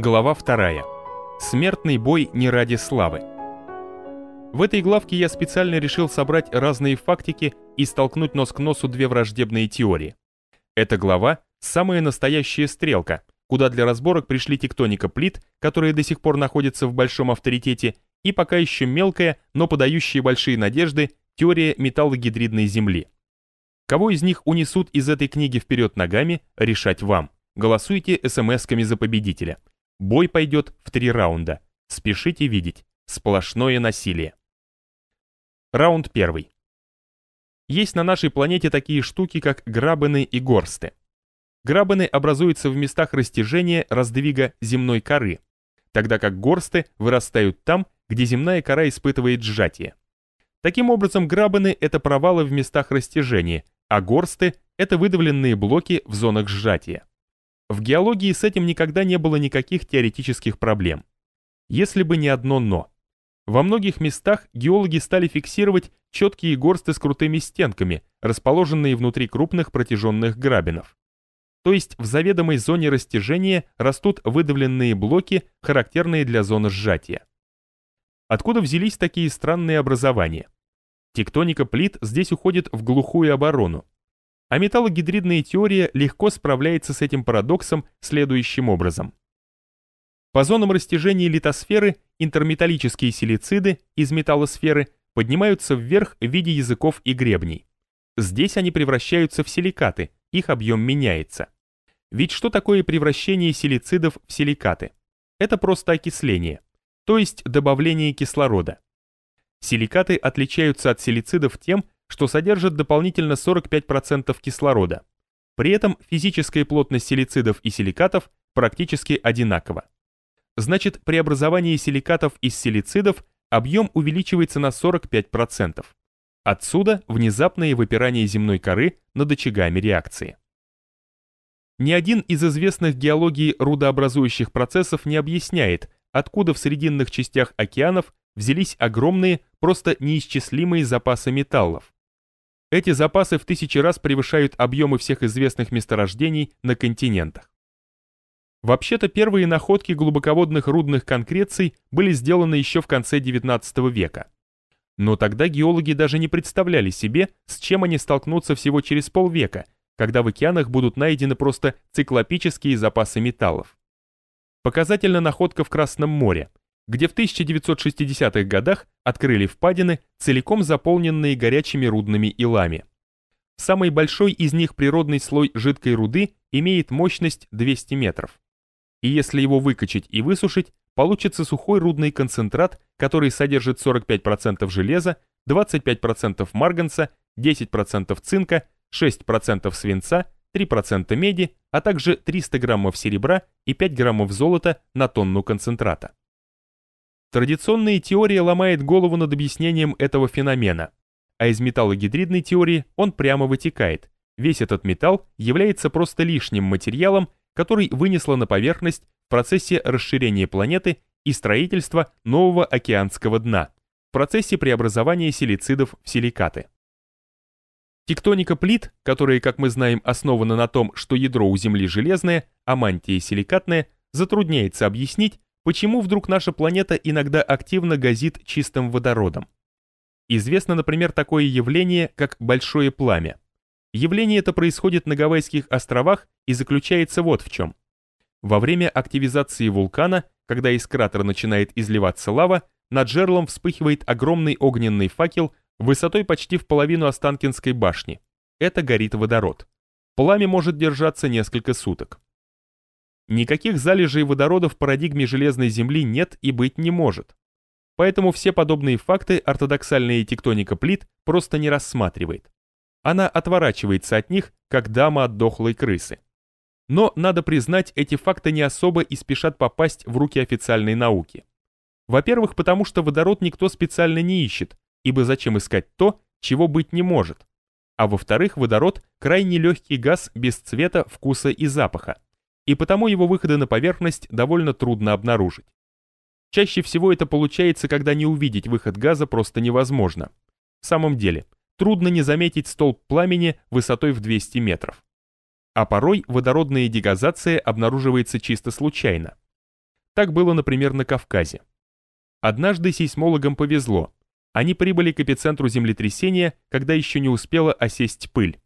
Глава 2. Смертный бой не ради славы. В этой главке я специально решил собрать разные фактики и столкнуть нос к носу две враждебные теории. Эта глава – самая настоящая стрелка, куда для разборок пришли тектоника плит, которые до сих пор находятся в большом авторитете, и пока еще мелкая, но подающая большие надежды, теория металлогидридной Земли. Кого из них унесут из этой книги вперед ногами, решать вам. Голосуйте смс-ками за победителя. Бой пойдет в три раунда. Спешите видеть. Сплошное насилие. Раунд первый. Есть на нашей планете такие штуки, как грабены и горсты. Грабены образуются в местах растяжения раздвига земной коры, тогда как горсты вырастают там, где земная кора испытывает сжатие. Таким образом, грабены – это провалы в местах растяжения, а горсты – это выдавленные блоки в зонах сжатия. В геологии с этим никогда не было никаких теоретических проблем. Если бы не одно «но». Во многих местах геологи стали фиксировать четкие горсты с крутыми стенками, расположенные внутри крупных протяженных грабинов. То есть в заведомой зоне растяжения растут выдавленные блоки, характерные для зоны сжатия. Откуда взялись такие странные образования? Тектоника плит здесь уходит в глухую оборону. А металлогидридная теория легко справляется с этим парадоксом следующим образом. По зонам растяжения литосферы интерметаллические силициды из металлосферы поднимаются вверх в виде языков и гребней. Здесь они превращаются в силикаты, их объем меняется. Ведь что такое превращение силицидов в силикаты? Это просто окисление, то есть добавление кислорода. Силикаты отличаются от силицидов тем, что содержит дополнительно 45% кислорода. При этом физическая плотность силицидов и силикатов практически одинакова. Значит, при образовании силикатов из силицидов объем увеличивается на 45%. Отсюда внезапное выпирание земной коры над очагами реакции. Ни один из известных геологии рудообразующих процессов не объясняет, откуда в срединных частях океанов взялись огромные, просто неисчислимые запасы металлов. Эти запасы в тысячи раз превышают объемы всех известных месторождений на континентах. Вообще-то первые находки глубоководных рудных конкреций были сделаны еще в конце XIX века. Но тогда геологи даже не представляли себе, с чем они столкнутся всего через полвека, когда в океанах будут найдены просто циклопические запасы металлов. Показательна находка в Красном море, где в 1960-х годах открыли впадины, целиком заполненные горячими рудными илами. Самый большой из них природный слой жидкой руды имеет мощность 200 метров. И если его выкачать и высушить, получится сухой рудный концентрат, который содержит 45% железа, 25% марганца, 10% цинка, 6% свинца, 3% меди, а также 300 граммов серебра и 5 граммов золота на тонну концентрата. Традиционная теория ломает голову над объяснением этого феномена, а из металлогидридной теории он прямо вытекает. Весь этот металл является просто лишним материалом, который вынесло на поверхность в процессе расширения планеты и строительства нового океанского дна, в процессе преобразования силицидов в силикаты. Тектоника плит, которая, как мы знаем, основана на том, что ядро у Земли железное, а мантия силикатная, затрудняется объяснить, Почему вдруг наша планета иногда активно газит чистым водородом? Известно, например, такое явление, как большое пламя. Явление это происходит на Гавайских островах и заключается вот в чем. Во время активизации вулкана, когда из кратера начинает изливаться лава, над жерлом вспыхивает огромный огненный факел высотой почти в половину Останкинской башни. Это горит водород. Пламя может держаться несколько суток. Никаких залежей водорода в парадигме железной Земли нет и быть не может. Поэтому все подобные факты ортодоксальная тектоника плит просто не рассматривает. Она отворачивается от них, как дама от дохлой крысы. Но, надо признать, эти факты не особо и спешат попасть в руки официальной науки. Во-первых, потому что водород никто специально не ищет, ибо зачем искать то, чего быть не может. А во-вторых, водород – крайне легкий газ без цвета, вкуса и запаха и потому его выходы на поверхность довольно трудно обнаружить. Чаще всего это получается, когда не увидеть выход газа просто невозможно. В самом деле, трудно не заметить столб пламени высотой в 200 метров. А порой водородная дегазация обнаруживается чисто случайно. Так было, например, на Кавказе. Однажды сейсмологам повезло. Они прибыли к эпицентру землетрясения, когда еще не успела осесть пыль.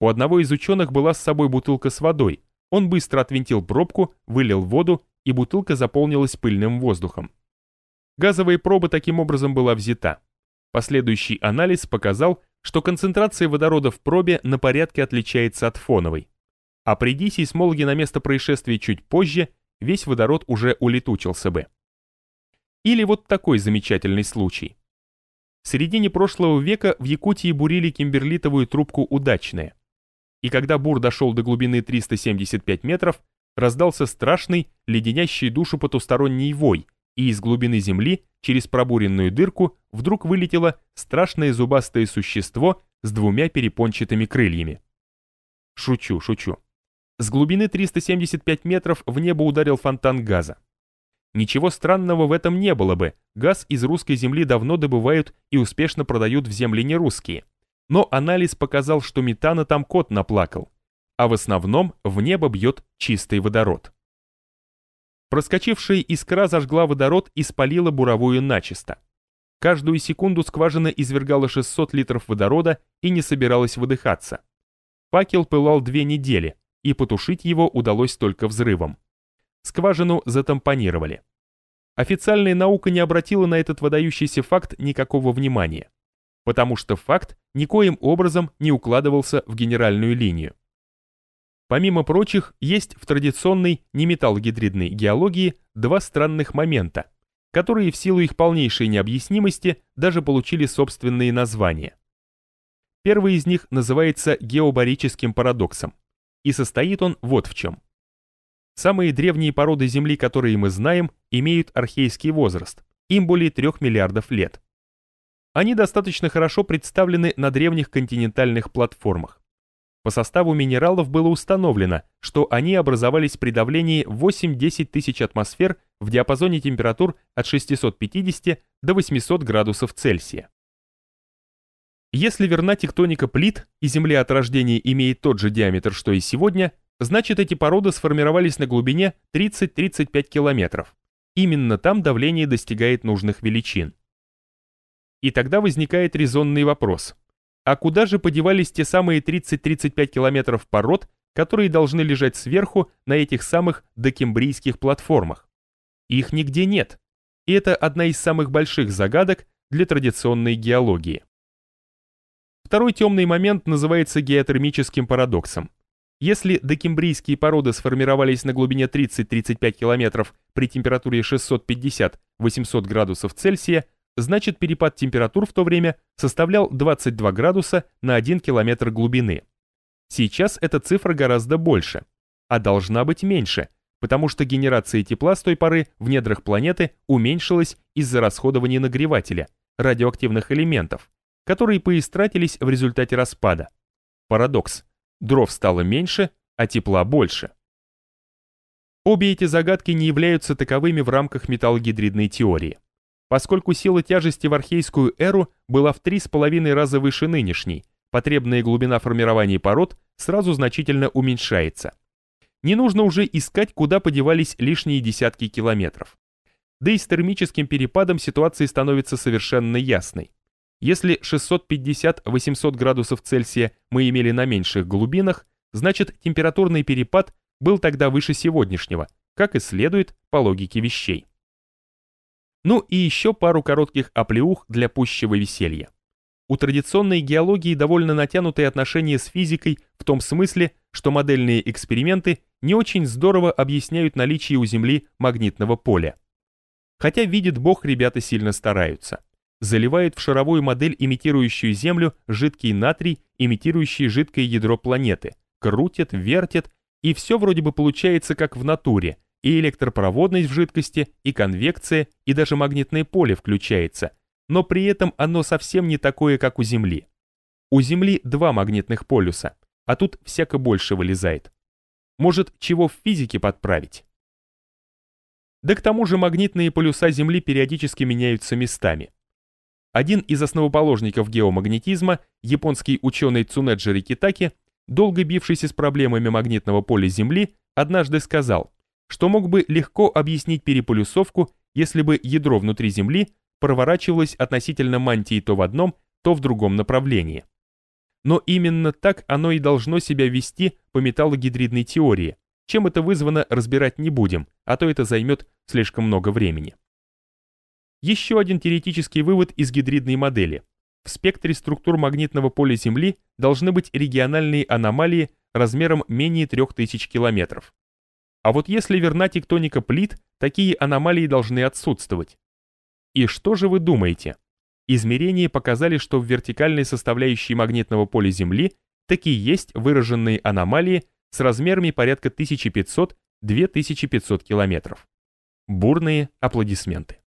У одного из ученых была с собой бутылка с водой. Он быстро отвинтил пробку, вылил воду, и бутылка заполнилась пыльным воздухом. Газовая проба таким образом была взята. Последующий анализ показал, что концентрация водорода в пробе на порядке отличается от фоновой. А приди сейсмологи на место происшествия чуть позже, весь водород уже улетучился бы. Или вот такой замечательный случай. В середине прошлого века в Якутии бурили кимберлитовую трубку «Удачная». И когда бур дошел до глубины 375 метров, раздался страшный, леденящий душу потусторонний вой, и из глубины земли, через пробуренную дырку, вдруг вылетело страшное зубастое существо с двумя перепончатыми крыльями. Шучу, шучу. С глубины 375 метров в небо ударил фонтан газа. Ничего странного в этом не было бы, газ из русской земли давно добывают и успешно продают в земли нерусские. Но анализ показал, что метана там кот наплакал, а в основном в небо бьет чистый водород. Проскочившая искра зажгла водород и спалила буровую начисто. Каждую секунду скважина извергала 600 литров водорода и не собиралась выдыхаться. Факел пылал две недели, и потушить его удалось только взрывом. Скважину затампонировали. Официальная наука не обратила на этот выдающийся факт никакого внимания, потому что факт никоим образом не укладывался в генеральную линию. Помимо прочих, есть в традиционной неметаллогидридной геологии два странных момента, которые в силу их полнейшей необъяснимости даже получили собственные названия. Первый из них называется геобарическим парадоксом, и состоит он вот в чем. Самые древние породы Земли, которые мы знаем, имеют архейский возраст, им более 3 миллиардов лет. Они достаточно хорошо представлены на древних континентальных платформах. По составу минералов было установлено, что они образовались при давлении 8-10 тысяч атмосфер в диапазоне температур от 650 до 800 градусов Цельсия. Если верна тектоника плит и Земля от рождения имеет тот же диаметр, что и сегодня, значит эти породы сформировались на глубине 30-35 километров. Именно там давление достигает нужных величин. И тогда возникает резонный вопрос – а куда же подевались те самые 30-35 километров пород, которые должны лежать сверху на этих самых докембрийских платформах? Их нигде нет. И это одна из самых больших загадок для традиционной геологии. Второй темный момент называется геотермическим парадоксом. Если докембрийские породы сформировались на глубине 30-35 километров при температуре 650-800 градусов Цельсия, значит перепад температур в то время составлял 22 градуса на 1 километр глубины. Сейчас эта цифра гораздо больше, а должна быть меньше, потому что генерация тепла с той поры в недрах планеты уменьшилась из-за расходования нагревателя, радиоактивных элементов, которые поистратились в результате распада. Парадокс. Дров стало меньше, а тепла больше. Обе эти загадки не являются таковыми в рамках металлогидридной теории поскольку сила тяжести в архейскую эру была в 3,5 раза выше нынешней, потребная глубина формирования пород сразу значительно уменьшается. Не нужно уже искать, куда подевались лишние десятки километров. Да и с термическим перепадом ситуация становится совершенно ясной. Если 650-800 градусов Цельсия мы имели на меньших глубинах, значит температурный перепад был тогда выше сегодняшнего, как и следует по логике вещей. Ну и еще пару коротких оплеух для пущего веселья. У традиционной геологии довольно натянутые отношения с физикой в том смысле, что модельные эксперименты не очень здорово объясняют наличие у Земли магнитного поля. Хотя видит Бог, ребята сильно стараются. Заливают в шаровую модель, имитирующую Землю, жидкий натрий, имитирующий жидкое ядро планеты. Крутят, вертят, и все вроде бы получается как в натуре, и электропроводность в жидкости, и конвекция, и даже магнитное поле включается, но при этом оно совсем не такое, как у Земли. У Земли два магнитных полюса, а тут всяко больше вылезает. Может, чего в физике подправить? Да к тому же магнитные полюса Земли периодически меняются местами. Один из основоположников геомагнетизма, японский ученый Цунеджи Китаки, долго бившийся с проблемами магнитного поля Земли, однажды сказал, что мог бы легко объяснить переполюсовку, если бы ядро внутри Земли проворачивалось относительно мантии то в одном, то в другом направлении. Но именно так оно и должно себя вести по металлогидридной теории. Чем это вызвано, разбирать не будем, а то это займет слишком много времени. Еще один теоретический вывод из гидридной модели. В спектре структур магнитного поля Земли должны быть региональные аномалии размером менее 3000 километров. А вот если верна тектоника плит, такие аномалии должны отсутствовать. И что же вы думаете? Измерения показали, что в вертикальной составляющей магнитного поля Земли таки есть выраженные аномалии с размерами порядка 1500-2500 километров. Бурные аплодисменты.